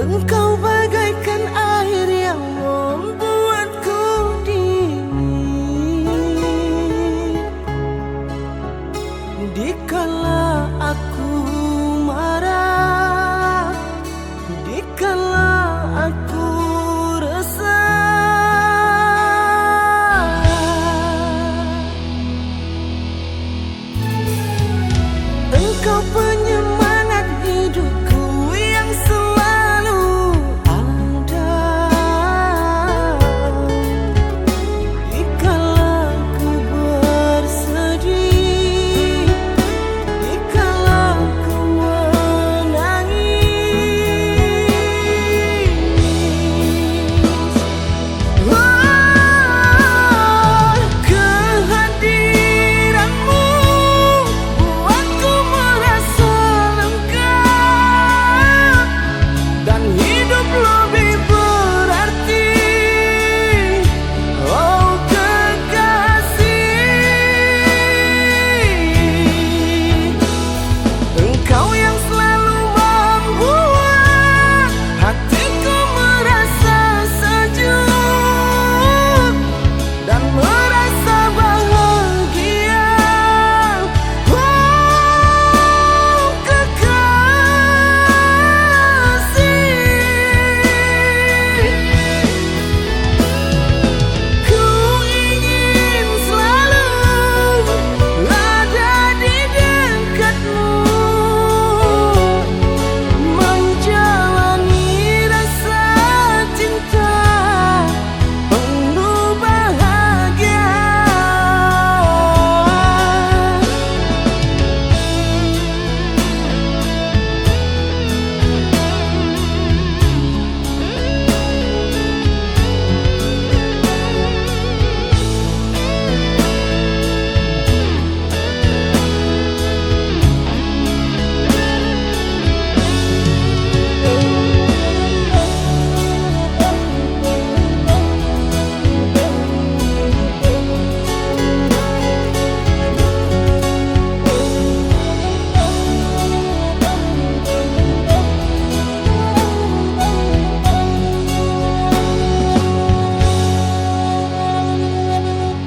Engkau bagaikan air yang membuatku dingin. Dikala aku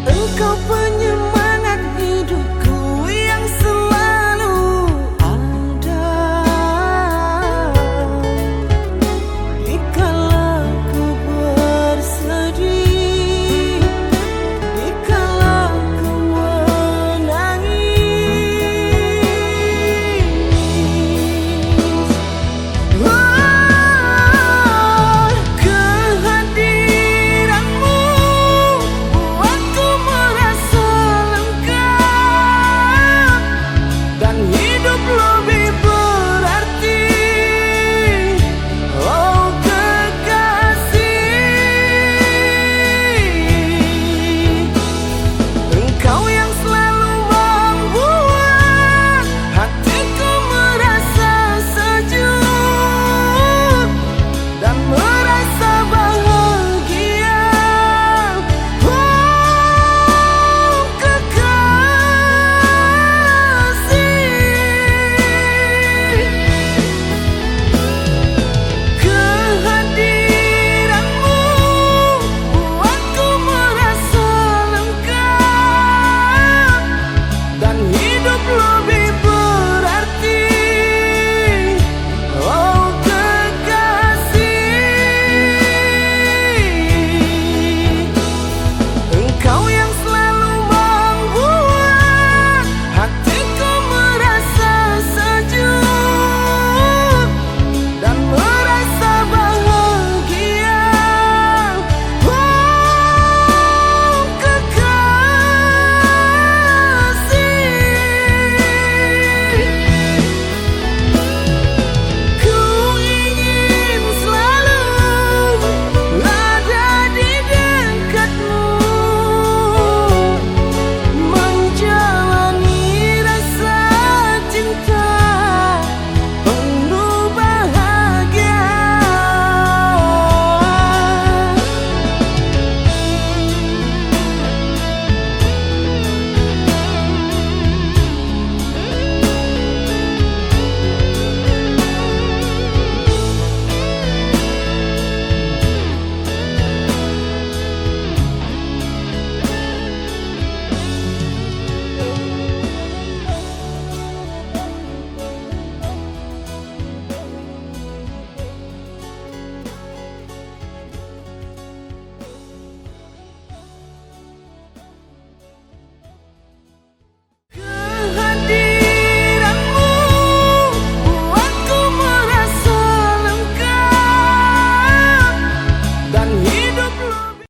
Engkau penyembuh